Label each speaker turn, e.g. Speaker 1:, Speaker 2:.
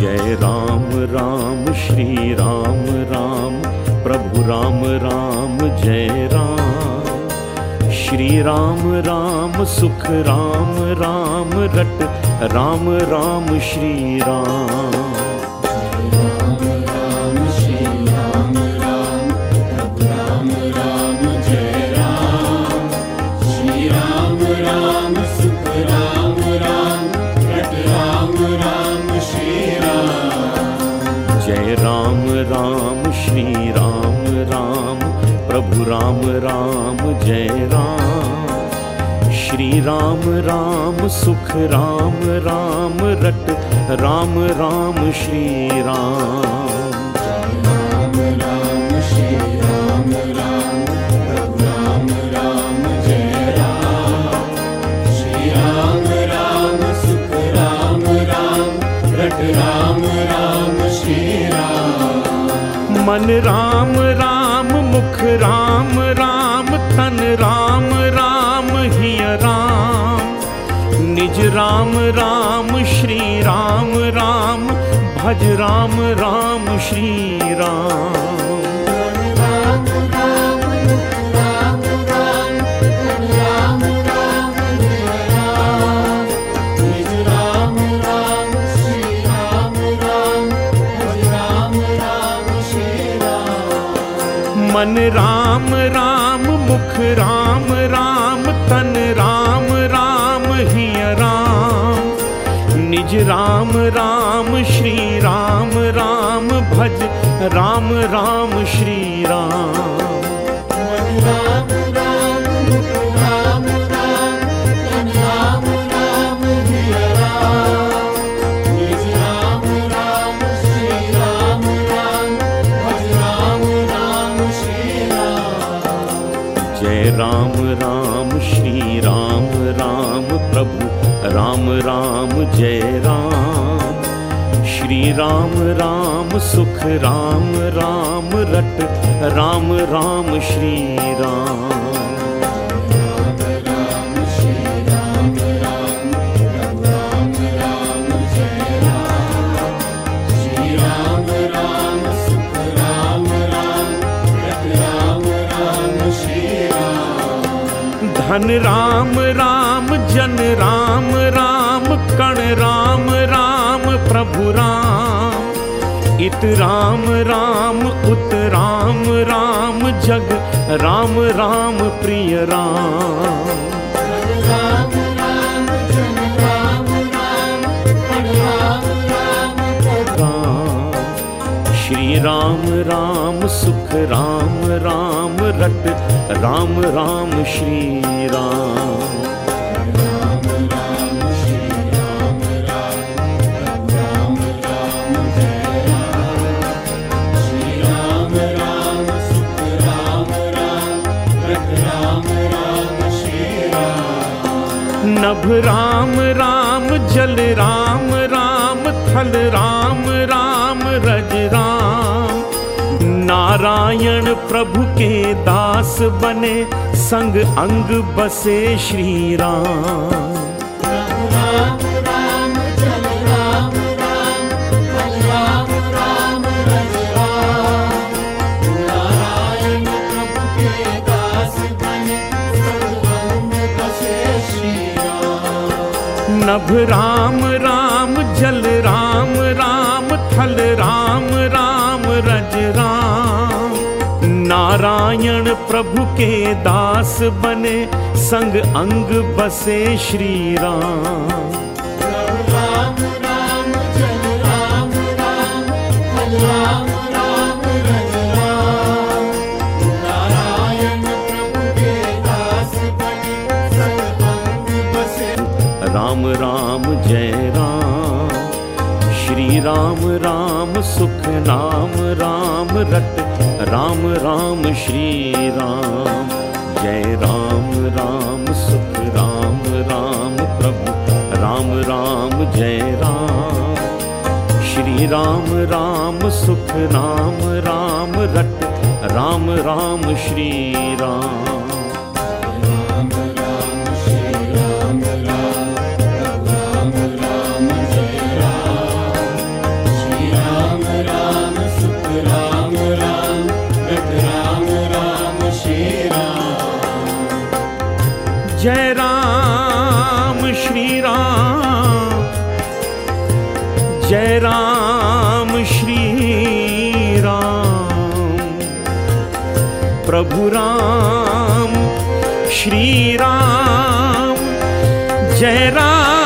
Speaker 1: जय राम राम श्री राम राम प्रभु राम राम जय राम। श्री राम राम सुख राम राम रट राम राम श्री राम जय राम राम श्री राम प्रभु राम राम जय राम। श्री राम सुख राम राम रट राम राम श्री राम राम राम मुख राम राम तन राम राम हिय राम। निज राम राम श्री राम राम भज राम राम श्री राम मन राम राम, मुख राम राम, तन राम राम, हिय राम। निज राम राम, श्री राम राम, भज, राम राम, श्री राम। जय राम राम श्री राम राम प्रभु राम राम जय राम। श्री राम राम सुख राम राम रट राम राम श्री राम धन राम राम जन राम राम कण राम राम प्रभु राम। इत राम राम, उत राम राम जग, राम राम प्रिय राम। राम राम सुख राम राम रट राम राम श्री राम। नभ राम राम जल राम राम थल राम राम रज राम। नारायण प्रभु के दास बने, संग अंग बसे श्री राम। नभ राम राम जल, राम राम थल राम राम, रज राम। नारायण प्रभु के दास बने, संग अंग बसे श्री राम। राम राम सुख नाम राम रट राम राम श्री राम। जय राम राम सुख राम राम प्रभु राम राम जय राम। श्री राम राम सुख राम राम श्री राम
Speaker 2: राम राम श्री राम।
Speaker 1: प्रभु राम श्री राम। जय राम।